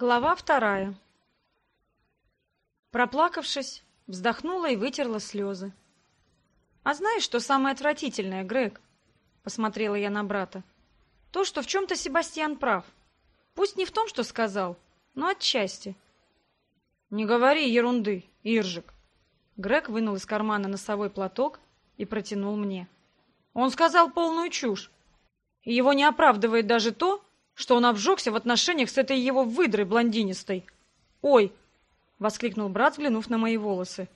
Глава вторая. Проплакавшись, вздохнула и вытерла слезы. «А знаешь, что самое отвратительное, Грег?» — посмотрела я на брата. «То, что в чем-то Себастьян прав. Пусть не в том, что сказал, но отчасти». «Не говори ерунды, Иржик!» Грег вынул из кармана носовой платок и протянул мне. «Он сказал полную чушь. И его не оправдывает даже то, что он обжегся в отношениях с этой его выдрой блондинистой. «Ой!» — воскликнул брат, взглянув на мои волосы.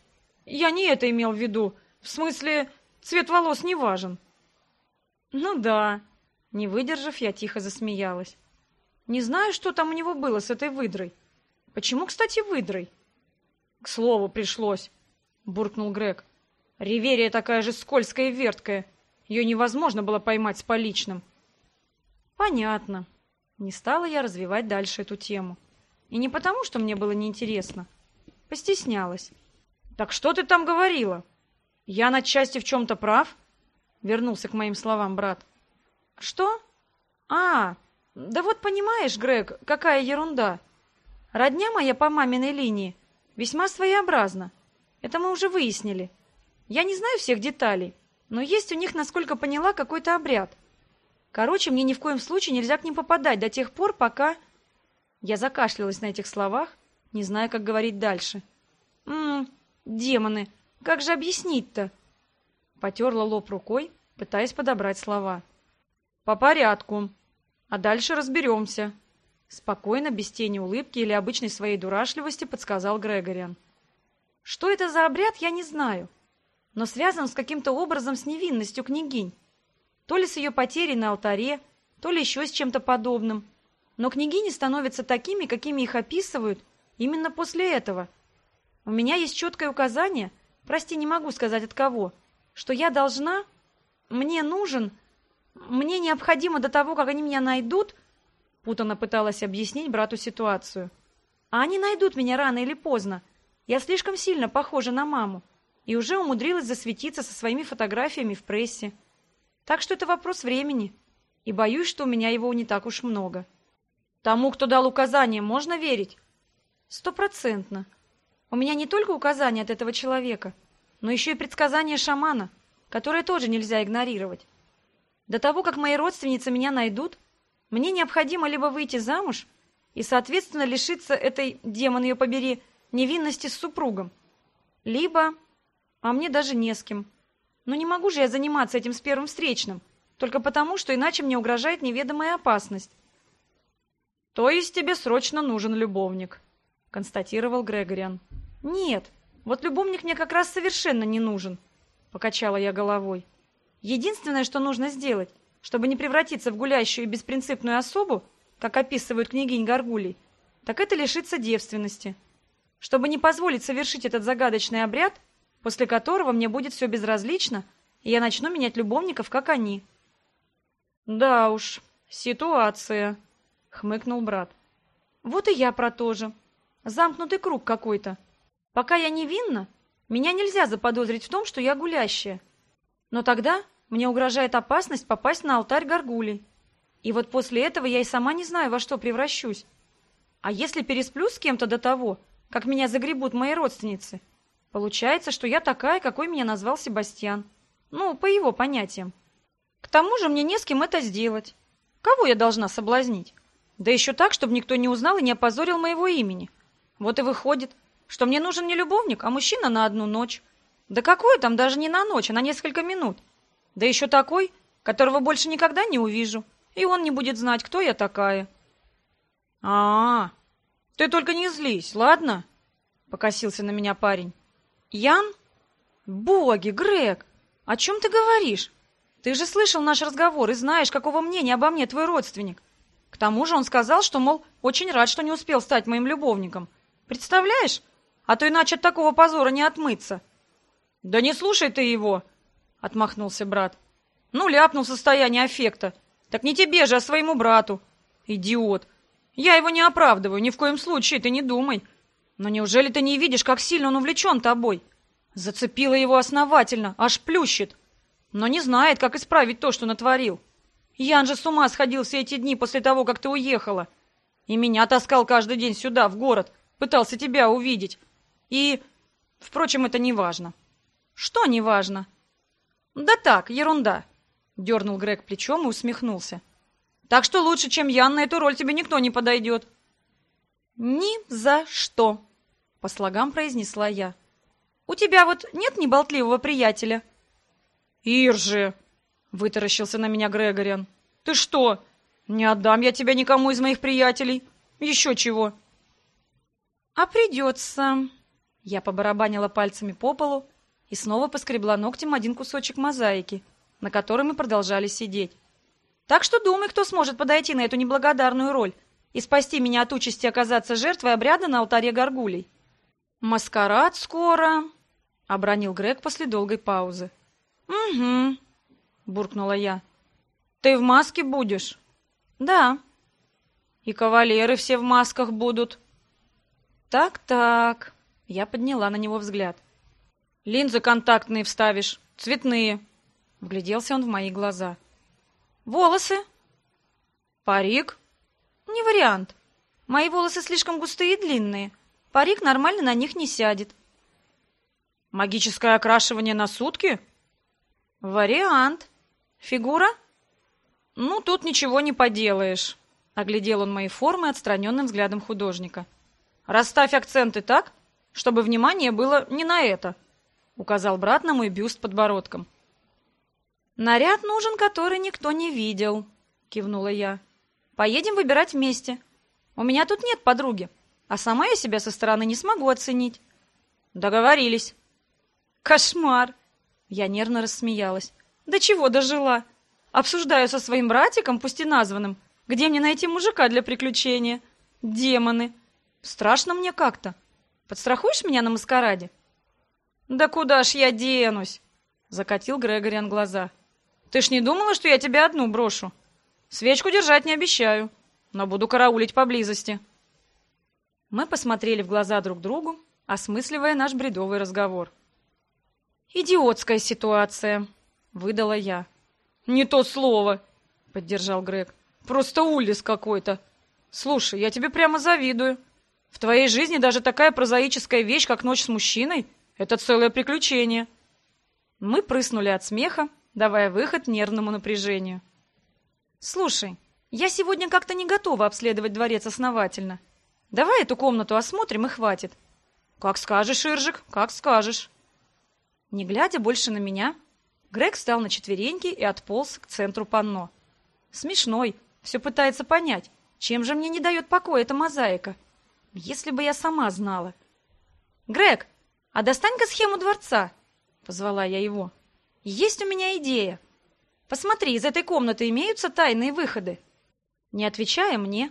«Я не это имел в виду. В смысле, цвет волос не важен». «Ну да». Не выдержав, я тихо засмеялась. «Не знаю, что там у него было с этой выдрой. Почему, кстати, выдрой?» «К слову, пришлось», — буркнул Грег. «Риверия такая же скользкая и верткая. Ее невозможно было поймать с поличным». «Понятно», не стала я развивать дальше эту тему. И не потому, что мне было неинтересно. Постеснялась. «Так что ты там говорила? Я на части в чем-то прав?» Вернулся к моим словам брат. «Что? А, да вот понимаешь, Грег, какая ерунда. Родня моя по маминой линии весьма своеобразна. Это мы уже выяснили. Я не знаю всех деталей, но есть у них, насколько поняла, какой-то обряд. Короче, мне ни в коем случае нельзя к ним попадать до тех пор, пока... Я закашлялась на этих словах, не зная, как говорить дальше. «Ммм, демоны, как же объяснить-то?» Потерла лоб рукой, пытаясь подобрать слова. «По порядку. А дальше разберемся». Спокойно, без тени улыбки или обычной своей дурашливости, подсказал Грегориан. Что это за обряд, я не знаю, но связан с каким-то образом с невинностью княгинь. То ли с ее потерей на алтаре, то ли еще с чем-то подобным. Но княгини становятся такими, какими их описывают, именно после этого. У меня есть четкое указание, прости, не могу сказать от кого, что я должна, мне нужен, мне необходимо до того, как они меня найдут, путано пыталась объяснить брату ситуацию. А они найдут меня рано или поздно. Я слишком сильно похожа на маму и уже умудрилась засветиться со своими фотографиями в прессе. Так что это вопрос времени, и боюсь, что у меня его не так уж много. Тому, кто дал указание, можно верить? Стопроцентно. У меня не только указания от этого человека, но еще и предсказания шамана, которое тоже нельзя игнорировать. До того, как мои родственницы меня найдут, мне необходимо либо выйти замуж и, соответственно, лишиться этой, демон ее побери, невинности с супругом, либо... А мне даже не с кем. Но не могу же я заниматься этим с первым встречным, только потому, что иначе мне угрожает неведомая опасность. То есть тебе срочно нужен любовник, констатировал Грегориан. Нет, вот любовник мне как раз совершенно не нужен, покачала я головой. Единственное, что нужно сделать, чтобы не превратиться в гулящую и беспринципную особу, как описывают княгинь Гаргулей, так это лишиться девственности. Чтобы не позволить совершить этот загадочный обряд, после которого мне будет все безразлично, и я начну менять любовников, как они. «Да уж, ситуация», — хмыкнул брат. «Вот и я про то же. Замкнутый круг какой-то. Пока я невинна, меня нельзя заподозрить в том, что я гулящая. Но тогда мне угрожает опасность попасть на алтарь горгулей. И вот после этого я и сама не знаю, во что превращусь. А если пересплю с кем-то до того, как меня загребут мои родственницы, Получается, что я такая, какой меня назвал Себастьян. Ну, по его понятиям. К тому же мне не с кем это сделать. Кого я должна соблазнить? Да еще так, чтобы никто не узнал и не опозорил моего имени. Вот и выходит, что мне нужен не любовник, а мужчина на одну ночь. Да какой там даже не на ночь, а на несколько минут. Да еще такой, которого больше никогда не увижу, и он не будет знать, кто я такая. А, -а, -а ты только не злись, ладно? Покосился на меня парень. Ян? Боги, Грег, о чем ты говоришь? Ты же слышал наш разговор и знаешь, какого мнения обо мне твой родственник. К тому же он сказал, что, мол, очень рад, что не успел стать моим любовником. Представляешь? А то иначе от такого позора не отмыться. Да не слушай ты его, отмахнулся брат. Ну, ляпнул состояние аффекта. Так не тебе же, а своему брату. Идиот. Я его не оправдываю, ни в коем случае, ты не думай. Но неужели ты не видишь, как сильно он увлечен тобой? Зацепила его основательно, аж плющит. Но не знает, как исправить то, что натворил. Ян же с ума сходил все эти дни после того, как ты уехала. И меня таскал каждый день сюда, в город, пытался тебя увидеть. И... Впрочем, это не важно. Что не важно? Да так, ерунда. Дернул Грег плечом и усмехнулся. Так что лучше, чем Ян, на эту роль тебе никто не подойдет. Ни за что, по слогам произнесла я. У тебя вот нет неболтливого приятеля? Иржи, вытаращился на меня Грегориан. Ты что? Не отдам я тебя никому из моих приятелей. Еще чего? А придется. Я побарабанила пальцами по полу и снова поскребла ногтем один кусочек мозаики, на которой мы продолжали сидеть. Так что думай, кто сможет подойти на эту неблагодарную роль и спасти меня от участи оказаться жертвой обряда на алтаре горгулей. «Маскарад скоро», — обронил Грег после долгой паузы. «Угу», — буркнула я. «Ты в маске будешь?» «Да». «И кавалеры все в масках будут?» «Так-так», — я подняла на него взгляд. «Линзы контактные вставишь, цветные», — вгляделся он в мои глаза. «Волосы?» «Парик?» «Не вариант. Мои волосы слишком густые и длинные. Парик нормально на них не сядет». «Магическое окрашивание на сутки?» «Вариант. Фигура?» «Ну, тут ничего не поделаешь», — оглядел он мои формы отстраненным взглядом художника. «Расставь акценты так, чтобы внимание было не на это», — указал брат на мой бюст подбородком. «Наряд нужен, который никто не видел», — кивнула я. «Поедем выбирать вместе. У меня тут нет подруги, а сама я себя со стороны не смогу оценить». «Договорились». «Кошмар!» Я нервно рассмеялась. «Да чего дожила? Обсуждаю со своим братиком, пусть и названным, где мне найти мужика для приключения. Демоны! Страшно мне как-то. Подстрахуешь меня на маскараде?» «Да куда ж я денусь?» — закатил Грегориан глаза. «Ты ж не думала, что я тебя одну брошу? Свечку держать не обещаю, но буду караулить поблизости». Мы посмотрели в глаза друг другу, осмысливая наш бредовый разговор. «Идиотская ситуация», — выдала я. «Не то слово», — поддержал Грег. «Просто улис какой-то. Слушай, я тебе прямо завидую. В твоей жизни даже такая прозаическая вещь, как ночь с мужчиной, это целое приключение». Мы прыснули от смеха, давая выход нервному напряжению. «Слушай, я сегодня как-то не готова обследовать дворец основательно. Давай эту комнату осмотрим и хватит». «Как скажешь, Иржик, как скажешь». Не глядя больше на меня, Грег встал на четвереньки и отполз к центру панно. Смешной, все пытается понять, чем же мне не дает покоя эта мозаика. Если бы я сама знала. «Грег, а достань-ка схему дворца!» — позвала я его. «Есть у меня идея. Посмотри, из этой комнаты имеются тайные выходы». Не отвечая мне,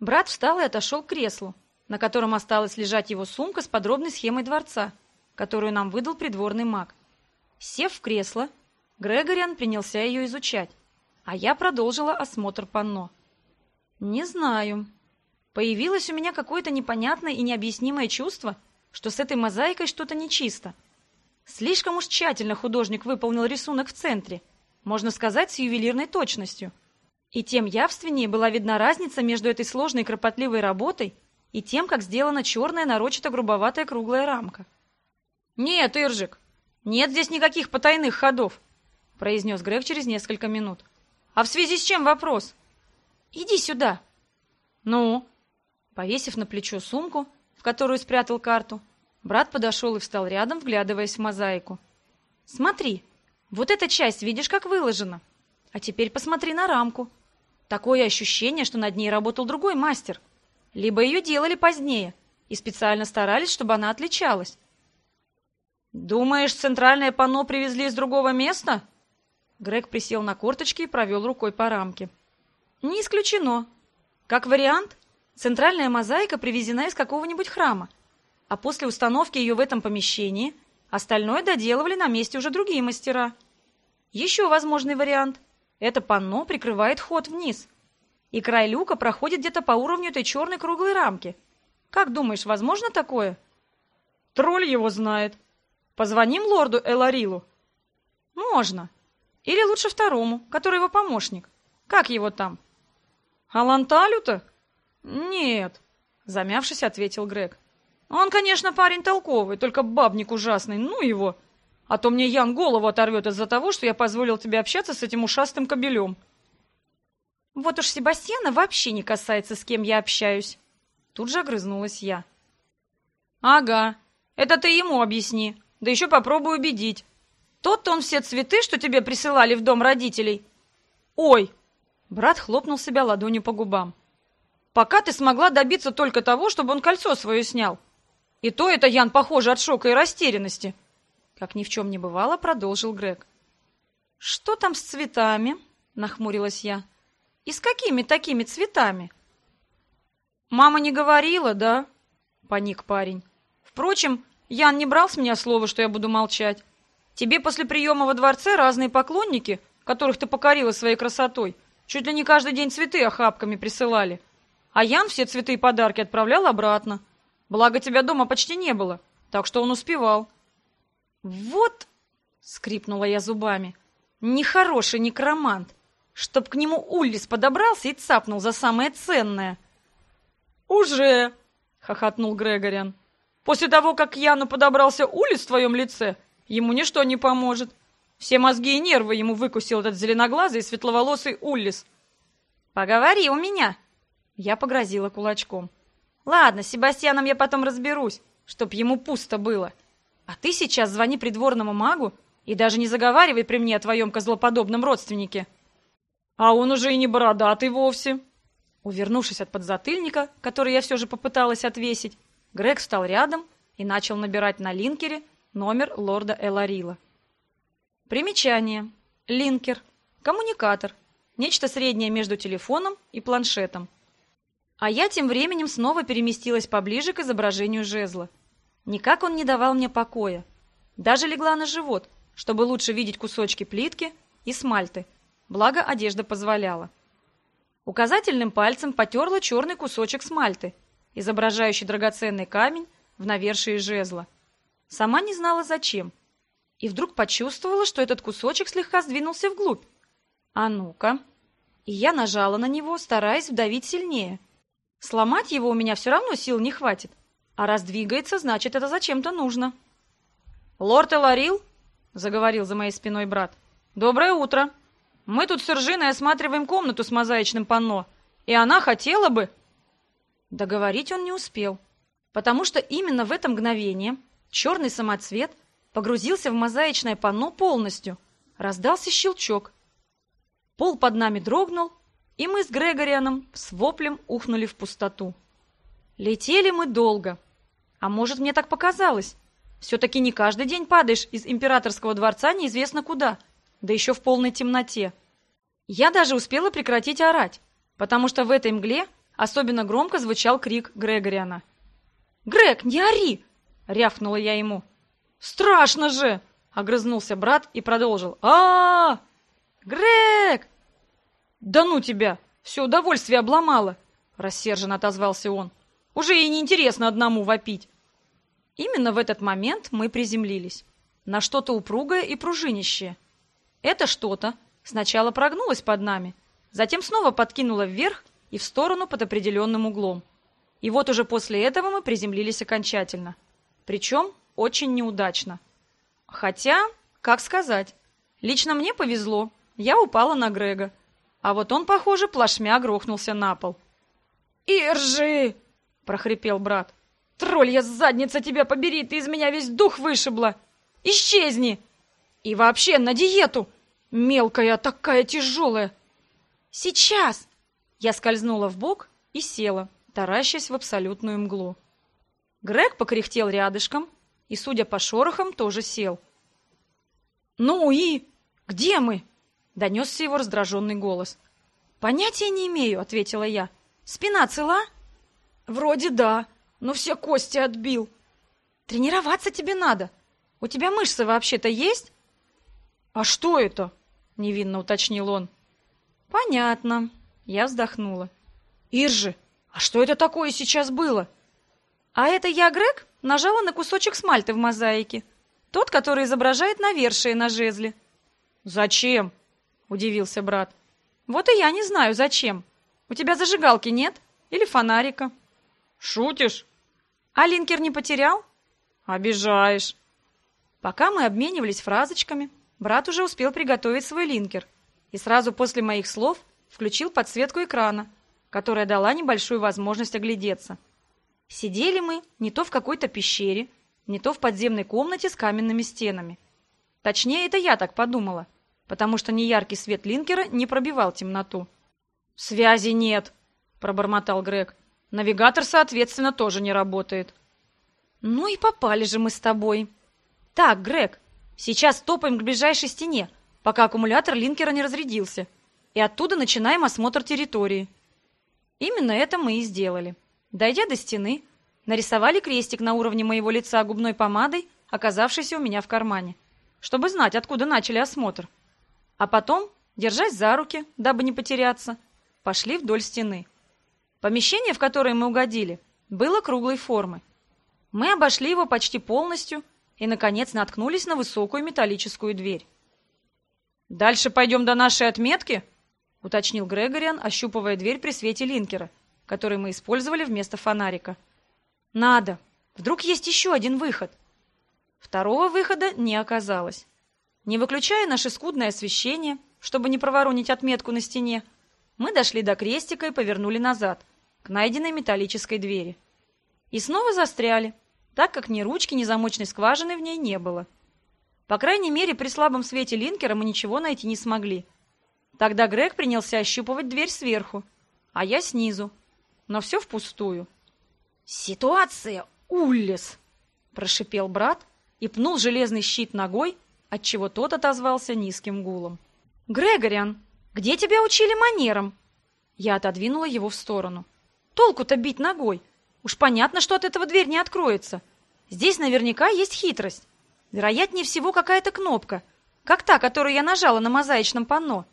брат встал и отошел к креслу, на котором осталась лежать его сумка с подробной схемой дворца — которую нам выдал придворный маг. Сев в кресло, Грегориан принялся ее изучать, а я продолжила осмотр панно. Не знаю. Появилось у меня какое-то непонятное и необъяснимое чувство, что с этой мозаикой что-то нечисто. Слишком уж тщательно художник выполнил рисунок в центре, можно сказать, с ювелирной точностью. И тем явственнее была видна разница между этой сложной и кропотливой работой и тем, как сделана черная нарочито грубоватая круглая рамка. «Нет, Иржик, нет здесь никаких потайных ходов», — произнес Грег через несколько минут. «А в связи с чем вопрос?» «Иди сюда». «Ну?» Повесив на плечо сумку, в которую спрятал карту, брат подошел и встал рядом, вглядываясь в мозаику. «Смотри, вот эта часть видишь, как выложена. А теперь посмотри на рамку. Такое ощущение, что над ней работал другой мастер. Либо ее делали позднее и специально старались, чтобы она отличалась. «Думаешь, центральное панно привезли из другого места?» Грег присел на корточки и провел рукой по рамке. «Не исключено. Как вариант, центральная мозаика привезена из какого-нибудь храма, а после установки ее в этом помещении остальное доделывали на месте уже другие мастера. Еще возможный вариант – это панно прикрывает ход вниз, и край люка проходит где-то по уровню этой черной круглой рамки. Как думаешь, возможно такое?» «Тролль его знает», Позвоним лорду Эларилу?» «Можно. Или лучше второму, который его помощник. Как его там?» «Аланталю-то?» Нет, замявшись, ответил Грег. Он, конечно, парень толковый, только бабник ужасный, ну его. А то мне Ян голову оторвет из-за того, что я позволил тебе общаться с этим ушастым кобелем. Вот уж Себастьяна вообще не касается, с кем я общаюсь. Тут же огрызнулась я. Ага, это ты ему объясни, да еще попробуй убедить. Тот-то он все цветы, что тебе присылали в дом родителей. Ой! Брат хлопнул себя ладонью по губам. Пока ты смогла добиться только того, чтобы он кольцо свое снял. И то это Ян, похоже, от шока и растерянности. Как ни в чем не бывало, продолжил Грег. Что там с цветами? Нахмурилась я. И с какими такими цветами? Мама не говорила, да? Паник парень. Впрочем, Ян не брал с меня слова, что я буду молчать. Тебе после приема во дворце разные поклонники, которых ты покорила своей красотой, чуть ли не каждый день цветы охапками присылали. А Ян все цветы и подарки отправлял обратно. Благо тебя дома почти не было, так что он успевал. Вот, скрипнула я зубами, нехороший некромант, чтоб к нему Уллис подобрался и цапнул за самое ценное. Уже, хохотнул Грегориан. После того, как Яну подобрался Уллис в твоем лице, ему ничто не поможет. Все мозги и нервы ему выкусил этот зеленоглазый и светловолосый Уллис. «Поговори у меня!» Я погрозила кулачком. «Ладно, с Себастьяном я потом разберусь, чтоб ему пусто было. А ты сейчас звони придворному магу и даже не заговаривай при мне о твоем козлоподобном родственнике». «А он уже и не бородатый вовсе!» Увернувшись от подзатыльника, который я все же попыталась отвесить, Грег встал рядом и начал набирать на линкере номер лорда Эларила. Примечание. Линкер. Коммуникатор. Нечто среднее между телефоном и планшетом. А я тем временем снова переместилась поближе к изображению жезла. Никак он не давал мне покоя. Даже легла на живот, чтобы лучше видеть кусочки плитки и смальты, благо одежда позволяла. Указательным пальцем потерла черный кусочек смальты, изображающий драгоценный камень в навершии жезла. Сама не знала зачем. И вдруг почувствовала, что этот кусочек слегка сдвинулся вглубь. А ну-ка. И я нажала на него, стараясь вдавить сильнее. Сломать его у меня все равно сил не хватит. А раз двигается, значит, это зачем-то нужно. «Лорд Эларил?» — заговорил за моей спиной брат. «Доброе утро. Мы тут с Иржиной осматриваем комнату с мозаичным панно, и она хотела бы...» Договорить он не успел, потому что именно в это мгновение Черный самоцвет погрузился в мозаичное панно полностью. Раздался щелчок. Пол под нами дрогнул, и мы с Грегорианом с воплем ухнули в пустоту. Летели мы долго. А может, мне так показалось? Все-таки не каждый день падаешь из императорского дворца неизвестно куда, да еще в полной темноте. Я даже успела прекратить орать, потому что в этой мгле особенно громко звучал крик Грегориана. «Грег, не ори! рявкнула я ему. «Страшно же!» — огрызнулся брат и продолжил. а, -а, -а Грег!» «Да ну тебя! Все удовольствие обломало!» — рассерженно отозвался он. «Уже и неинтересно одному вопить!» Именно в этот момент мы приземлились. На что-то упругое и пружинищее. Это что-то сначала прогнулось под нами, затем снова подкинуло вверх и в сторону под определенным углом. И вот уже после этого мы приземлились окончательно — причем очень неудачно. Хотя, как сказать, лично мне повезло, я упала на Грега, а вот он, похоже, плашмя грохнулся на пол. «Иржи!» — прохрипел брат. «Тролль, я задница тебя побери, ты из меня весь дух вышибла! Исчезни! И вообще на диету! Мелкая, такая тяжелая!» «Сейчас!» Я скользнула в бок и села, таращась в абсолютную мглу. Грег покряхтел рядышком и, судя по шорохам, тоже сел. «Ну и? Где мы?» — донесся его раздраженный голос. «Понятия не имею», — ответила я. «Спина цела?» «Вроде да, но все кости отбил». «Тренироваться тебе надо. У тебя мышцы вообще-то есть?» «А что это?» — невинно уточнил он. «Понятно». Я вздохнула. «Иржи, а что это такое сейчас было?» А это я, Грег, нажала на кусочек смальты в мозаике. Тот, который изображает навершие на жезле. «Зачем?» — удивился брат. «Вот и я не знаю, зачем. У тебя зажигалки нет? или фонарика. Шутишь? А линкер не потерял? Обижаешь. Пока мы обменивались фразочками, брат уже успел приготовить свой линкер и сразу после моих слов включил подсветку экрана, которая дала небольшую возможность оглядеться. Сидели мы не то в какой-то пещере, не то в подземной комнате с каменными стенами. Точнее, это я так подумала, потому что неяркий свет линкера не пробивал темноту. «Связи нет», — пробормотал Грег. «Навигатор, соответственно, тоже не работает». «Ну и попали же мы с тобой». «Так, Грег, сейчас топаем к ближайшей стене, пока аккумулятор линкера не разрядился, и оттуда начинаем осмотр территории». Именно это мы и сделали. Дойдя до стены, нарисовали крестик на уровне моего лица губной помадой, оказавшейся у меня в кармане, чтобы знать, откуда начали осмотр. А потом, держась за руки, дабы не потеряться, пошли вдоль стены. Помещение, в которое мы угодили, было круглой формы. Мы обошли его почти полностью и, наконец, наткнулись на высокую металлическую дверь. «Дальше пойдем до нашей отметки?» — уточнил Грегориан, ощупывая дверь при свете линкера, который мы использовали вместо фонарика. «Надо! Вдруг есть еще один выход!» Второго выхода не оказалось. Не выключая наше скудное освещение, чтобы не проворонить отметку на стене, мы дошли до крестика и повернули назад, к найденной металлической двери. И снова застряли, так как ни ручки, ни замочной скважины в ней не было. По крайней мере, при слабом свете линкера мы ничего найти не смогли. Тогда Грег принялся ощупывать дверь сверху, а я снизу. Но все впустую. «Ситуация уллес!» – прошипел брат и пнул железный щит ногой, отчего тот отозвался низким гулом. «Грегориан, где тебя учили манерам?» Я отодвинула его в сторону. «Толку-то бить ногой. Уж понятно, что от этого дверь не откроется. Здесь наверняка есть хитрость. Вероятнее всего какая-то кнопка, как та, которую я нажала на мозаичном панно.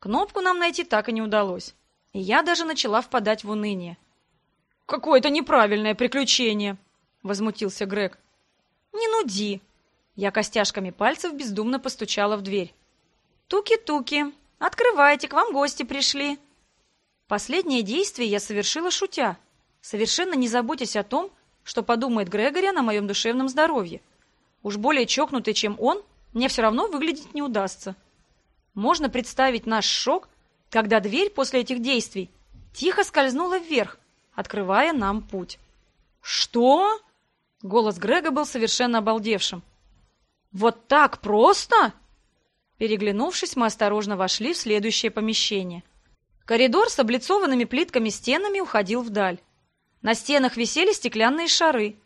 Кнопку нам найти так и не удалось, и я даже начала впадать в уныние. «Какое-то неправильное приключение!» — возмутился Грег. «Не нуди!» Я костяшками пальцев бездумно постучала в дверь. «Туки-туки! Открывайте, к вам гости пришли!» Последнее действие я совершила шутя, совершенно не заботясь о том, что подумает Грегори на моем душевном здоровье. Уж более чокнутый, чем он, мне все равно выглядеть не удастся. Можно представить наш шок, когда дверь после этих действий тихо скользнула вверх, открывая нам путь. «Что?» Голос Грега был совершенно обалдевшим. «Вот так просто?» Переглянувшись, мы осторожно вошли в следующее помещение. Коридор с облицованными плитками стенами уходил вдаль. На стенах висели стеклянные шары,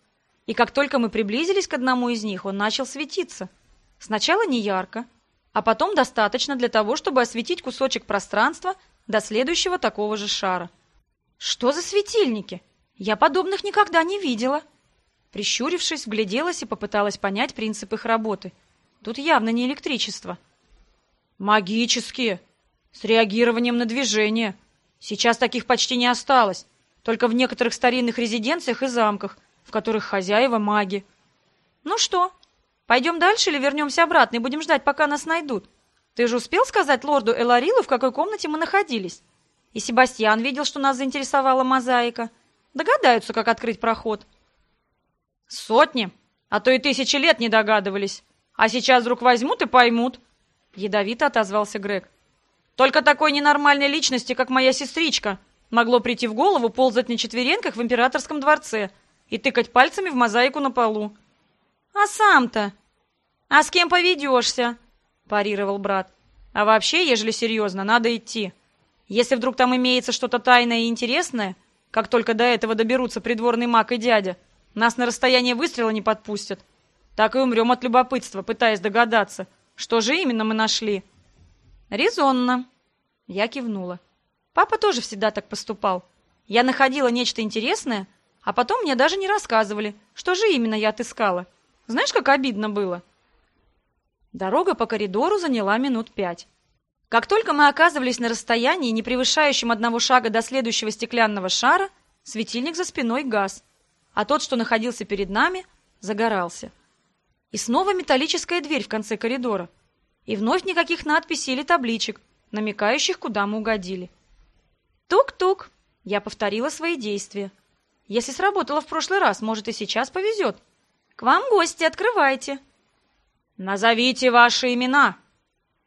и как только мы приблизились к одному из них, он начал светиться. Сначала не ярко, а потом достаточно для того, чтобы осветить кусочек пространства до следующего такого же шара. Что за светильники? Я подобных никогда не видела. Прищурившись, вгляделась и попыталась понять принцип их работы. Тут явно не электричество. Магические, с реагированием на движение. Сейчас таких почти не осталось, только в некоторых старинных резиденциях и замках – в которых хозяева маги. Ну что, пойдем дальше или вернемся обратно и будем ждать, пока нас найдут? Ты же успел сказать лорду Эларилу, в какой комнате мы находились? И Себастьян видел, что нас заинтересовала мозаика. Догадаются, как открыть проход. Сотни, а то и тысячи лет не догадывались. А сейчас вдруг возьмут и поймут. Ядовито отозвался Грег. Только такой ненормальной личности, как моя сестричка, могло прийти в голову ползать на четвереньках в императорском дворце — и тыкать пальцами в мозаику на полу. «А сам-то? А с кем поведешься?» – парировал брат. «А вообще, ежели серьезно, надо идти. Если вдруг там имеется что-то тайное и интересное, как только до этого доберутся придворный маг и дядя, нас на расстояние выстрела не подпустят. Так и умрем от любопытства, пытаясь догадаться, что же именно мы нашли». «Резонно», – я кивнула. «Папа тоже всегда так поступал. Я находила нечто интересное – а потом мне даже не рассказывали, что же именно я отыскала. Знаешь, как обидно было? Дорога по коридору заняла минут пять. Как только мы оказывались на расстоянии, не превышающем одного шага до следующего стеклянного шара, светильник за спиной гас, а тот, что находился перед нами, загорался. И снова металлическая дверь в конце коридора. И вновь никаких надписей или табличек, намекающих, куда мы угодили. «Тук-тук!» Я повторила свои действия. Если сработало в прошлый раз, может и сейчас повезет. К вам гости, открывайте. Назовите ваши имена.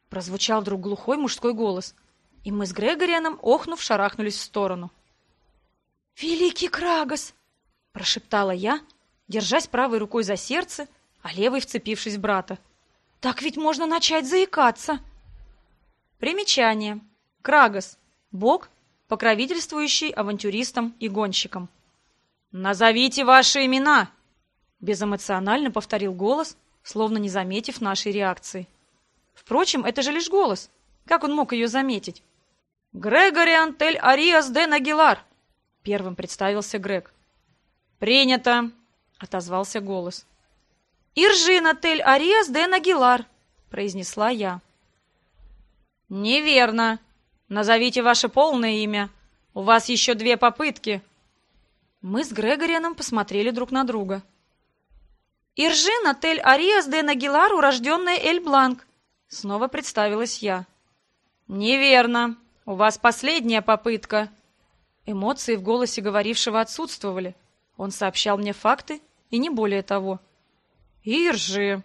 Прозвучал вдруг глухой мужской голос, и мы с Грегорианом, охнув, шарахнулись в сторону. «Великий Крагос!» — прошептала я, держась правой рукой за сердце, а левой вцепившись в брата. «Так ведь можно начать заикаться!» Примечание. Крагос. Бог, покровительствующий авантюристам и гонщикам. «Назовите ваши имена!» Безэмоционально повторил голос, словно не заметив нашей реакции. Впрочем, это же лишь голос. Как он мог ее заметить? «Грегориан Тель Ариас де Нагилар!» Первым представился Грег. «Принято!» — отозвался голос. «Иржина Тель Ариас де Нагилар!» — произнесла я. «Неверно. Назовите ваше полное имя. У вас еще две попытки». Мы с Грегорианом посмотрели друг на друга. «Иржина Тель Ариас де Нагилар, урожденная Эль Бланк», — снова представилась я. «Неверно. У вас последняя попытка». Эмоции в голосе говорившего отсутствовали. Он сообщал мне факты, и не более того. «Иржи!»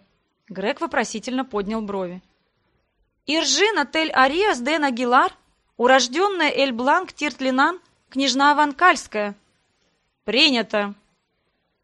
Грег вопросительно поднял брови. «Иржина Тель Ариас де Нагилар, урожденная Эль Бланк Тиртлинан, княжна Аванкальская». «Принято.